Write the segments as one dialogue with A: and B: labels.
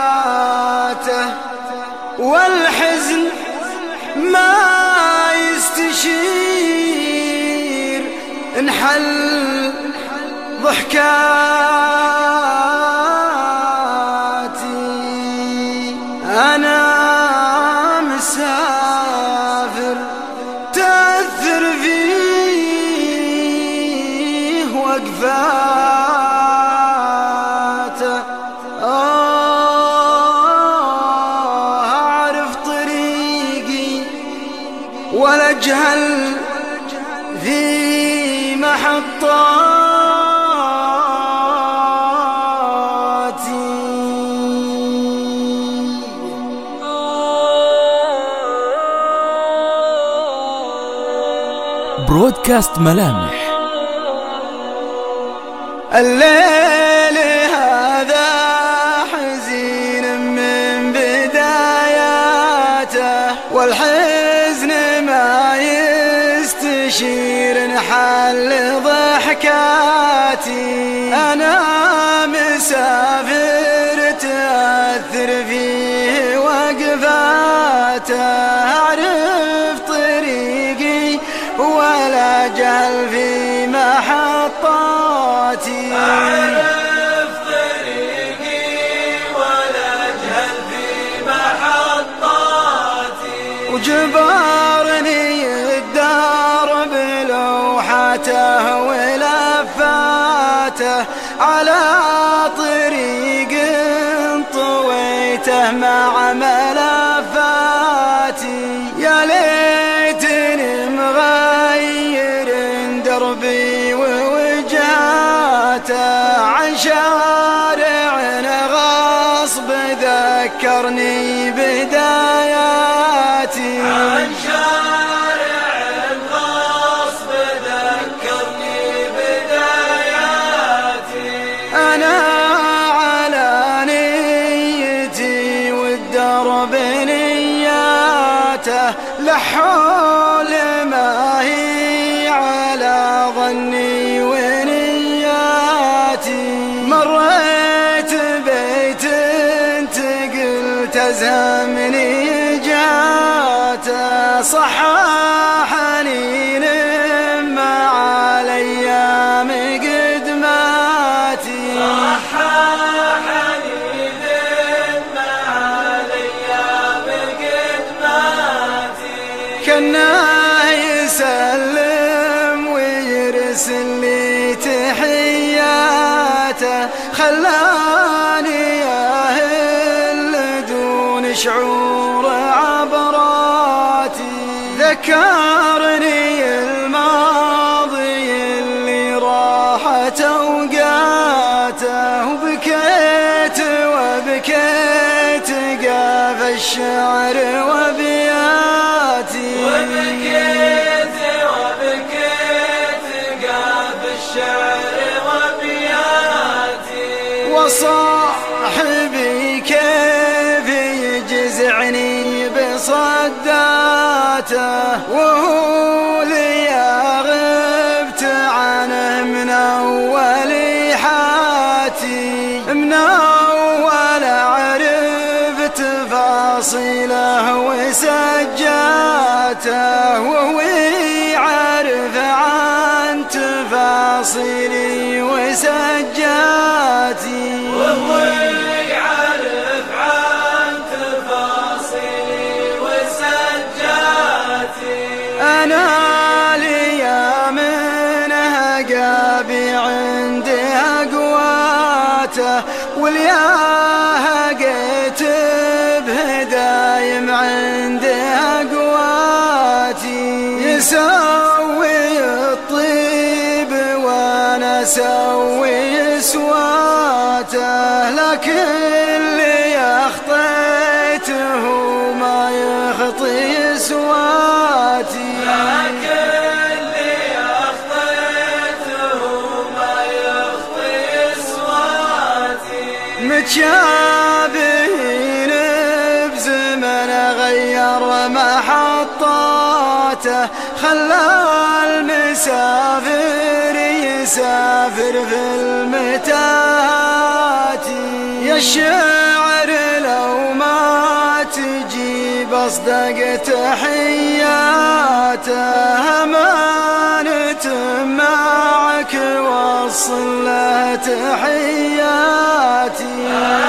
A: بداياته والحزن ما يستشير انحل ضحكاته آه أعرف طريقي ولا أجهل في محطاتي.
B: برودكاست ملامح
A: الليل يستشير نحل ضحكاتي. أنا مسافر تأثر فيه وقفاته. أعرف طريقي ولا جهل في محطاتي. ولفاته على طريق طويته مع ملفاتي. يا ليتني مغير دربي ووجهاته عن شارع غصب ذكرني بداياتي لحول ما هي على ظني ونياتي. مريت بيت تقل تزهمني جاته صححني شعور عبراتي. ذكرني الماضي اللي راحت اوقاته وبكيت وبكيت قاف الشعر وبياتي.
C: وبكيت وبكيت قاف الشعر وبياتي.
A: وصاحبي بصداته وهو لي غبت عنه من أول حاتي من أول عرفت تفاصيله وسجاته وهو يعرف عن تفاصيلي وسجاتي متشابهين بزمن غير محطاته خلى المسافر يسافر في المتاهات. يا بصدق تحياته أمانة معك وصل له تحياتي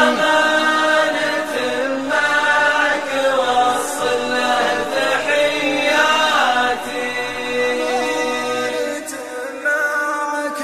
A: أمانة معك وصل له تحياتي معك